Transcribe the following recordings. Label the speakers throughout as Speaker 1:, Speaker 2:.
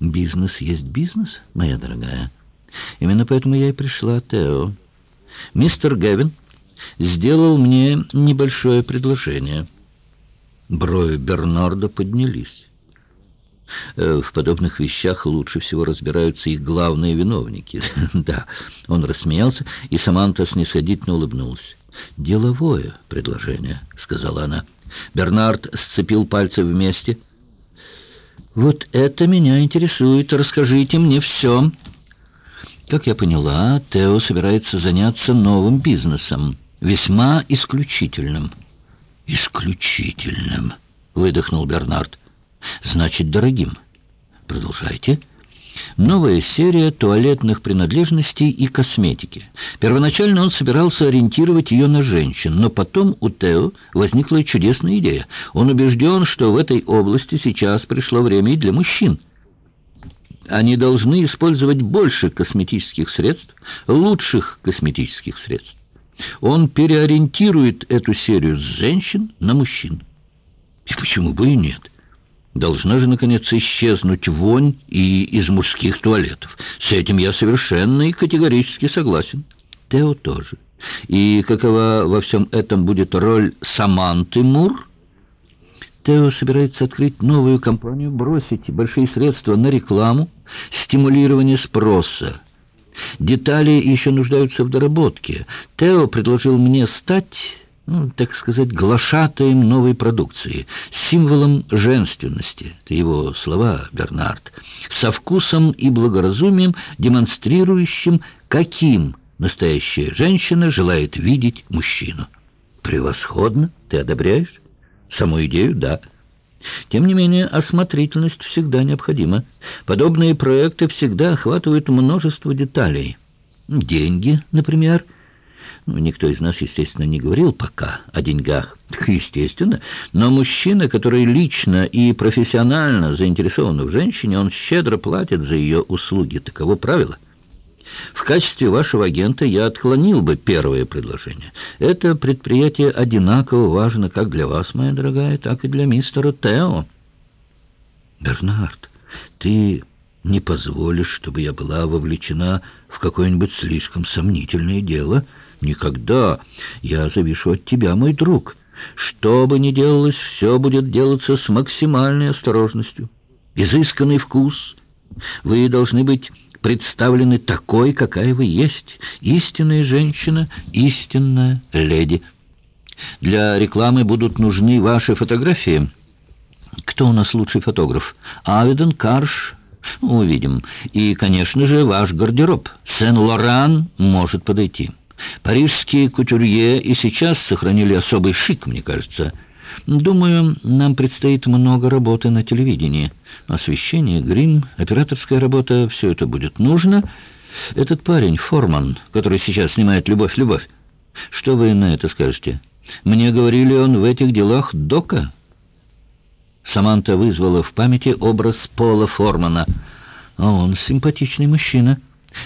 Speaker 1: Бизнес есть бизнес, моя дорогая. Именно поэтому я и пришла, Тео. Мистер Гевин сделал мне небольшое предложение. Брови Бернарда поднялись. Э, в подобных вещах лучше всего разбираются их главные виновники. Да, он рассмеялся, и Саманта снисходительно улыбнулась. «Деловое предложение», — сказала она. Бернард сцепил пальцы вместе. «Вот это меня интересует. Расскажите мне все». Как я поняла, Тео собирается заняться новым бизнесом, весьма исключительным. «Исключительным», — выдохнул Бернард. «Значит, дорогим. Продолжайте». Новая серия туалетных принадлежностей и косметики. Первоначально он собирался ориентировать ее на женщин, но потом у Тео возникла чудесная идея. Он убежден, что в этой области сейчас пришло время и для мужчин. Они должны использовать больше косметических средств, лучших косметических средств. Он переориентирует эту серию с женщин на мужчин. И почему бы и нет? Должна же, наконец, исчезнуть вонь и из мужских туалетов. С этим я совершенно и категорически согласен. Тео тоже. И какова во всем этом будет роль Саманты Мур? Тео собирается открыть новую компанию, бросить большие средства на рекламу, стимулирование спроса. Детали еще нуждаются в доработке. Тео предложил мне стать ну, так сказать, глашатаем новой продукции, символом женственности, это его слова, Бернард, со вкусом и благоразумием, демонстрирующим, каким настоящая женщина желает видеть мужчину. Превосходно, ты одобряешь? Саму идею, да. Тем не менее, осмотрительность всегда необходима. Подобные проекты всегда охватывают множество деталей. Деньги, например – ну, никто из нас, естественно, не говорил пока о деньгах. Естественно. Но мужчина, который лично и профессионально заинтересован в женщине, он щедро платит за ее услуги. Таково правило. В качестве вашего агента я отклонил бы первое предложение. Это предприятие одинаково важно как для вас, моя дорогая, так и для мистера Тео. Бернард, ты не позволишь, чтобы я была вовлечена в какое-нибудь слишком сомнительное дело?» Никогда. Я завишу от тебя, мой друг. Что бы ни делалось, все будет делаться с максимальной осторожностью. Изысканный вкус. Вы должны быть представлены такой, какая вы есть. Истинная женщина, истинная леди. Для рекламы будут нужны ваши фотографии. Кто у нас лучший фотограф? Авидон, Карш... Увидим. И, конечно же, ваш гардероб. Сен-Лоран может подойти. Парижские кутюрье и сейчас сохранили особый шик, мне кажется. Думаю, нам предстоит много работы на телевидении. Освещение, грим, операторская работа — все это будет нужно. Этот парень, Форман, который сейчас снимает «Любовь, любовь», что вы на это скажете? Мне говорили, он в этих делах дока. Саманта вызвала в памяти образ Пола Формана. А он симпатичный мужчина.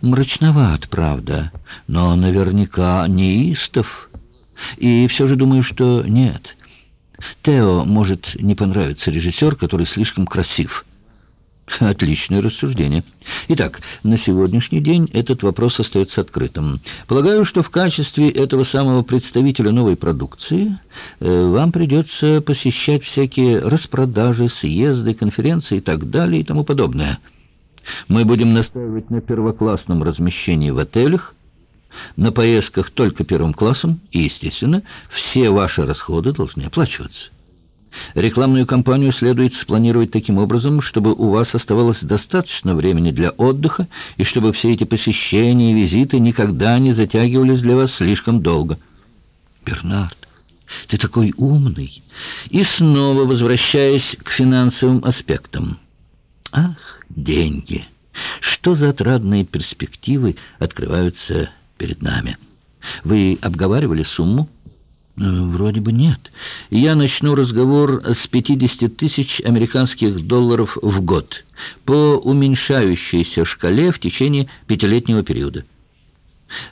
Speaker 1: Мрачноват, правда, но наверняка неистов. И все же думаю, что нет. Тео может не понравиться режиссер, который слишком красив. Отличное рассуждение. Итак, на сегодняшний день этот вопрос остается открытым. Полагаю, что в качестве этого самого представителя новой продукции э, вам придется посещать всякие распродажи, съезды, конференции и так далее и тому подобное. Мы будем настаивать на первоклассном размещении в отелях, на поездках только первым классом, и, естественно, все ваши расходы должны оплачиваться. Рекламную кампанию следует спланировать таким образом, чтобы у вас оставалось достаточно времени для отдыха, и чтобы все эти посещения и визиты никогда не затягивались для вас слишком долго. Бернард, ты такой умный. И снова возвращаясь к финансовым аспектам. Ах, деньги! Что за отрадные перспективы открываются перед нами? Вы обговаривали сумму? Э, вроде бы нет. Я начну разговор с 50 тысяч американских долларов в год по уменьшающейся шкале в течение пятилетнего периода.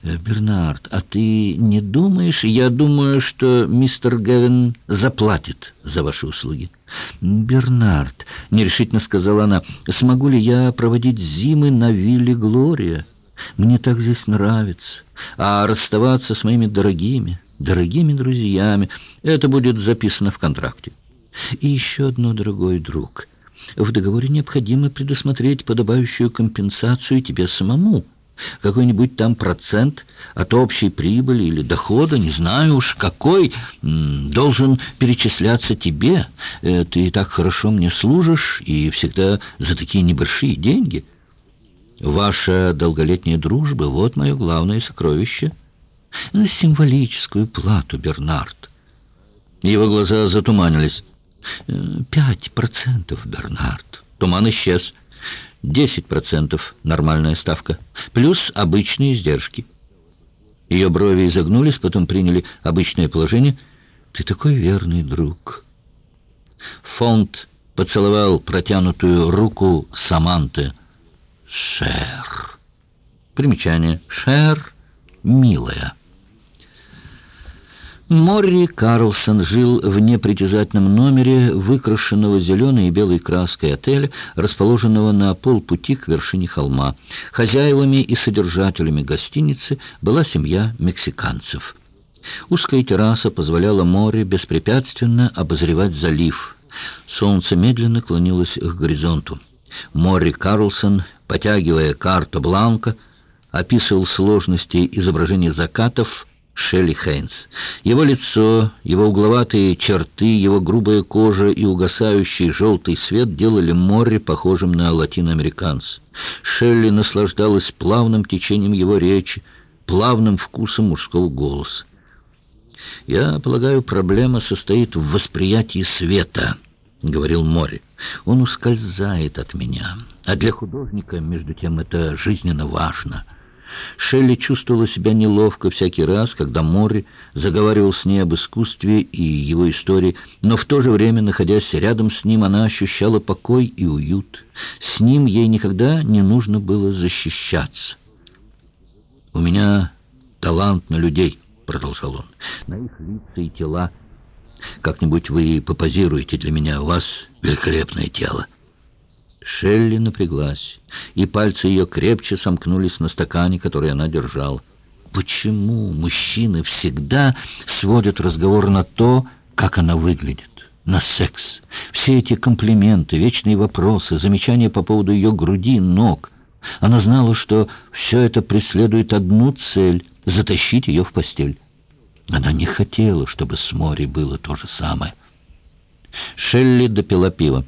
Speaker 1: Э, «Бернард, а ты не думаешь?» «Я думаю, что мистер Гевин заплатит за ваши услуги». «Бернард», — нерешительно сказала она, — «смогу ли я проводить зимы на вилле Глория? Мне так здесь нравится. А расставаться с моими дорогими, дорогими друзьями, это будет записано в контракте. И еще одно, дорогой друг, в договоре необходимо предусмотреть подобающую компенсацию тебе самому» какой-нибудь там процент от общей прибыли или дохода, не знаю уж какой, должен перечисляться тебе. Э, ты так хорошо мне служишь, и всегда за такие небольшие деньги. Ваша долголетняя дружба — вот мое главное сокровище. Ну, символическую плату, Бернард. Его глаза затуманились. «Э, «Пять процентов, Бернард». Туман исчез. Десять процентов нормальная ставка, плюс обычные издержки. Ее брови изогнулись, потом приняли обычное положение. «Ты такой верный друг». Фонд поцеловал протянутую руку Саманты. «Шер». Примечание. «Шер, милая». Морри Карлсон жил в непритязательном номере, выкрашенного зеленой и белой краской отеля, расположенного на полпути к вершине холма. Хозяевами и содержателями гостиницы была семья мексиканцев. Узкая терраса позволяла море беспрепятственно обозревать залив. Солнце медленно клонилось к горизонту. Морри Карлсон, потягивая карту Бланка, описывал сложности изображения закатов, Шелли Хейнс. Его лицо, его угловатые черты, его грубая кожа и угасающий желтый свет делали море похожим на латиноамериканца. Шелли наслаждалась плавным течением его речи, плавным вкусом мужского голоса. «Я полагаю, проблема состоит в восприятии света», — говорил море. «Он ускользает от меня, а для художника, между тем, это жизненно важно». Шелли чувствовала себя неловко всякий раз, когда Морри заговаривал с ней об искусстве и его истории, но в то же время, находясь рядом с ним, она ощущала покой и уют. С ним ей никогда не нужно было защищаться. «У меня талант на людей», — продолжал он, — «на их лица и тела. Как-нибудь вы попозируете для меня, у вас великолепное тело». Шелли напряглась, и пальцы ее крепче сомкнулись на стакане, который она держала. Почему мужчины всегда сводят разговор на то, как она выглядит, на секс? Все эти комплименты, вечные вопросы, замечания по поводу ее груди, ног. Она знала, что все это преследует одну цель — затащить ее в постель. Она не хотела, чтобы с Мори было то же самое. Шелли допила пиво.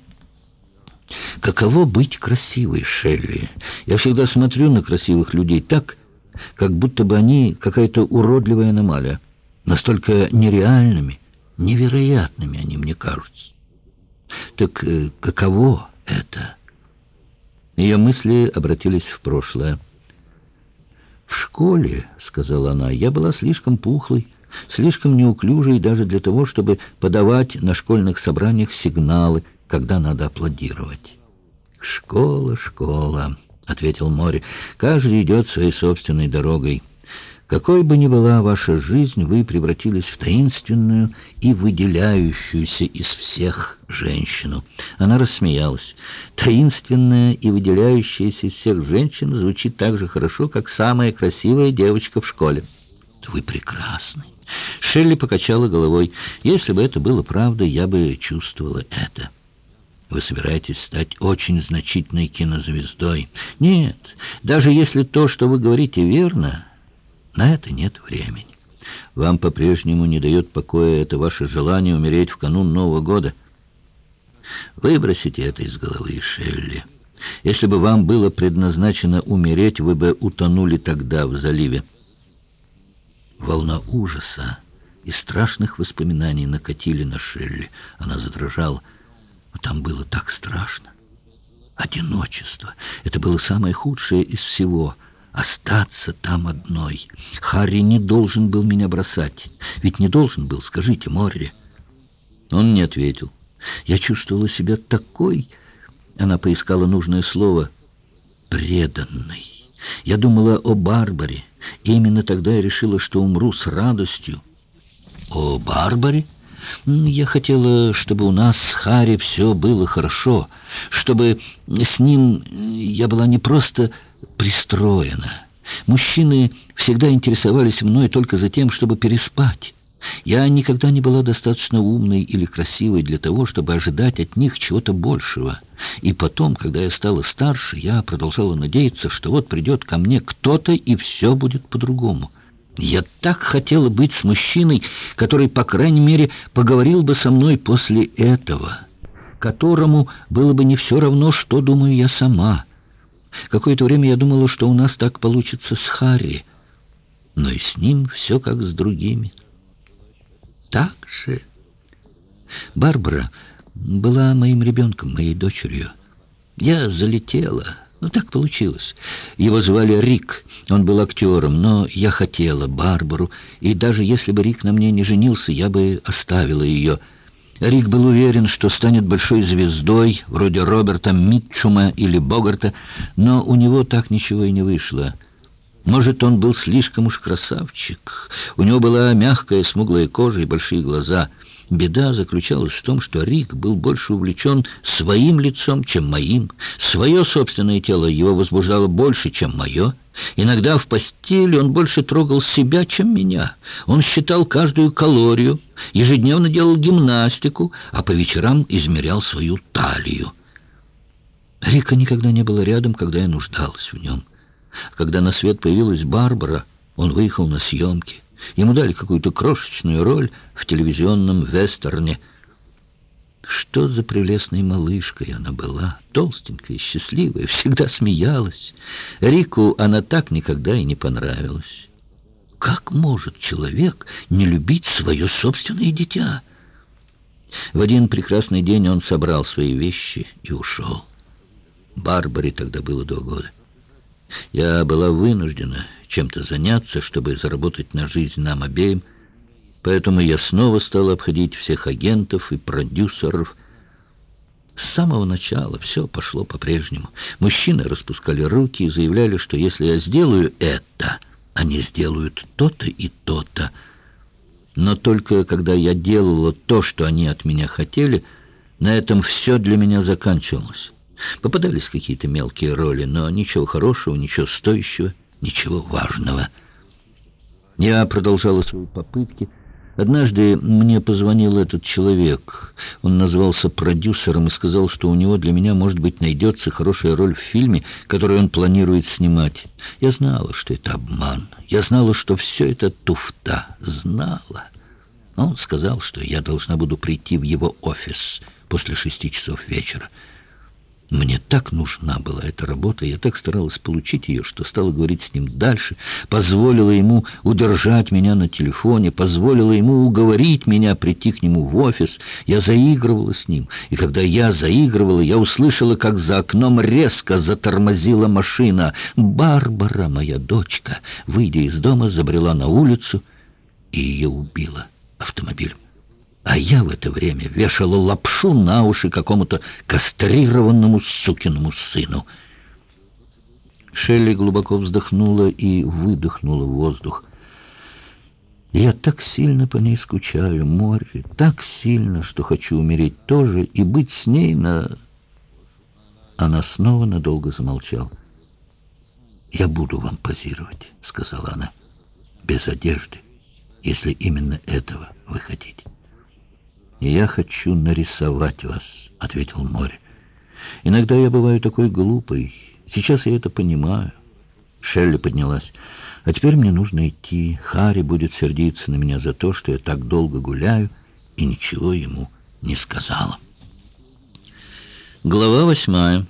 Speaker 1: Каково быть красивой, Шелли? Я всегда смотрю на красивых людей так, как будто бы они какая-то уродливая аномалия. Настолько нереальными, невероятными они мне кажутся. Так э, каково это? Ее мысли обратились в прошлое. «В школе, — сказала она, — я была слишком пухлой, слишком неуклюжей даже для того, чтобы подавать на школьных собраниях сигналы, когда надо аплодировать. «Школа, школа», — ответил море. «Каждый идет своей собственной дорогой. Какой бы ни была ваша жизнь, вы превратились в таинственную и выделяющуюся из всех женщину». Она рассмеялась. «Таинственная и выделяющаяся из всех женщин звучит так же хорошо, как самая красивая девочка в школе». «Вы прекрасны». Шелли покачала головой. «Если бы это было правдой, я бы чувствовала это». Вы собираетесь стать очень значительной кинозвездой. Нет, даже если то, что вы говорите, верно, на это нет времени. Вам по-прежнему не дает покоя это ваше желание умереть в канун Нового года. Выбросите это из головы, Шелли. Если бы вам было предназначено умереть, вы бы утонули тогда в заливе. Волна ужаса и страшных воспоминаний накатили на Шелли. Она задрожала. Там было так страшно. Одиночество. Это было самое худшее из всего. Остаться там одной. Харри не должен был меня бросать. Ведь не должен был, скажите, Морри. Он не ответил. Я чувствовала себя такой... Она поискала нужное слово. Преданной. Я думала о Барбаре, И именно тогда я решила, что умру с радостью. О Барбаре? Я хотела, чтобы у нас с Харри все было хорошо, чтобы с ним я была не просто пристроена. Мужчины всегда интересовались мной только за тем, чтобы переспать. Я никогда не была достаточно умной или красивой для того, чтобы ожидать от них чего-то большего. И потом, когда я стала старше, я продолжала надеяться, что вот придет ко мне кто-то, и все будет по-другому. Я так хотела быть с мужчиной, который, по крайней мере, поговорил бы со мной после этого, которому было бы не все равно, что думаю я сама. Какое-то время я думала, что у нас так получится с Харри, но и с ним все как с другими. Так же. Барбара была моим ребенком, моей дочерью. Я залетела... Ну, так получилось. Его звали Рик, он был актером, но я хотела Барбару, и даже если бы Рик на мне не женился, я бы оставила ее. Рик был уверен, что станет большой звездой, вроде Роберта Митчума или Богарта, но у него так ничего и не вышло. Может, он был слишком уж красавчик. У него была мягкая смуглая кожа и большие глаза — Беда заключалась в том, что Рик был больше увлечен своим лицом, чем моим. Свое собственное тело его возбуждало больше, чем мое. Иногда в постели он больше трогал себя, чем меня. Он считал каждую калорию, ежедневно делал гимнастику, а по вечерам измерял свою талию. Рика никогда не было рядом, когда я нуждалась в нем. Когда на свет появилась Барбара, он выехал на съемки. Ему дали какую-то крошечную роль в телевизионном вестерне. Что за прелестной малышкой она была, толстенькая, счастливая, всегда смеялась. Рику она так никогда и не понравилась. Как может человек не любить свое собственное дитя? В один прекрасный день он собрал свои вещи и ушел. Барбаре тогда было два года. Я была вынуждена чем-то заняться, чтобы заработать на жизнь нам обеим, поэтому я снова стала обходить всех агентов и продюсеров. С самого начала все пошло по-прежнему. Мужчины распускали руки и заявляли, что если я сделаю это, они сделают то-то и то-то. Но только когда я делала то, что они от меня хотели, на этом все для меня заканчивалось. Попадались какие-то мелкие роли, но ничего хорошего, ничего стоящего, ничего важного. Я продолжала свои попытки. Однажды мне позвонил этот человек. Он назвался продюсером и сказал, что у него для меня, может быть, найдется хорошая роль в фильме, который он планирует снимать. Я знала, что это обман. Я знала, что все это туфта. Знала. Он сказал, что я должна буду прийти в его офис после шести часов вечера. Мне так нужна была эта работа, я так старалась получить ее, что стала говорить с ним дальше, позволила ему удержать меня на телефоне, позволила ему уговорить меня прийти к нему в офис. Я заигрывала с ним, и когда я заигрывала, я услышала, как за окном резко затормозила машина. Барбара, моя дочка, выйдя из дома, забрела на улицу, и ее убила автомобилем. А я в это время вешала лапшу на уши какому-то кастрированному сукиному сыну. Шелли глубоко вздохнула и выдохнула воздух. Я так сильно по ней скучаю, море, так сильно, что хочу умереть тоже и быть с ней на... Она снова надолго замолчала. «Я буду вам позировать», — сказала она, — «без одежды, если именно этого вы хотите». «Я хочу нарисовать вас», — ответил море. «Иногда я бываю такой глупой. Сейчас я это понимаю». Шелли поднялась. «А теперь мне нужно идти. Харри будет сердиться на меня за то, что я так долго гуляю и ничего ему не сказала». Глава восьмая.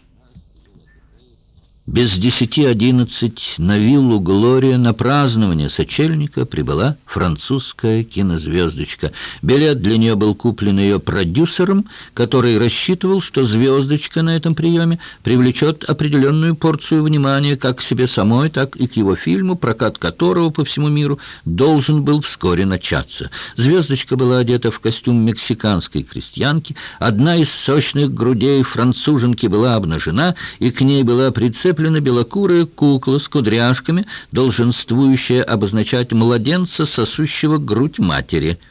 Speaker 1: Без десяти одиннадцать на виллу «Глория» на празднование сочельника прибыла французская кинозвездочка. Билет для нее был куплен ее продюсером, который рассчитывал, что звездочка на этом приеме привлечет определенную порцию внимания как к себе самой, так и к его фильму, прокат которого по всему миру должен был вскоре начаться. Звездочка была одета в костюм мексиканской крестьянки, одна из сочных грудей француженки была обнажена, и к ней была прицеплена прилеплена белокурая кукла с кудряшками, долженствующая обозначать младенца, сосущего грудь матери –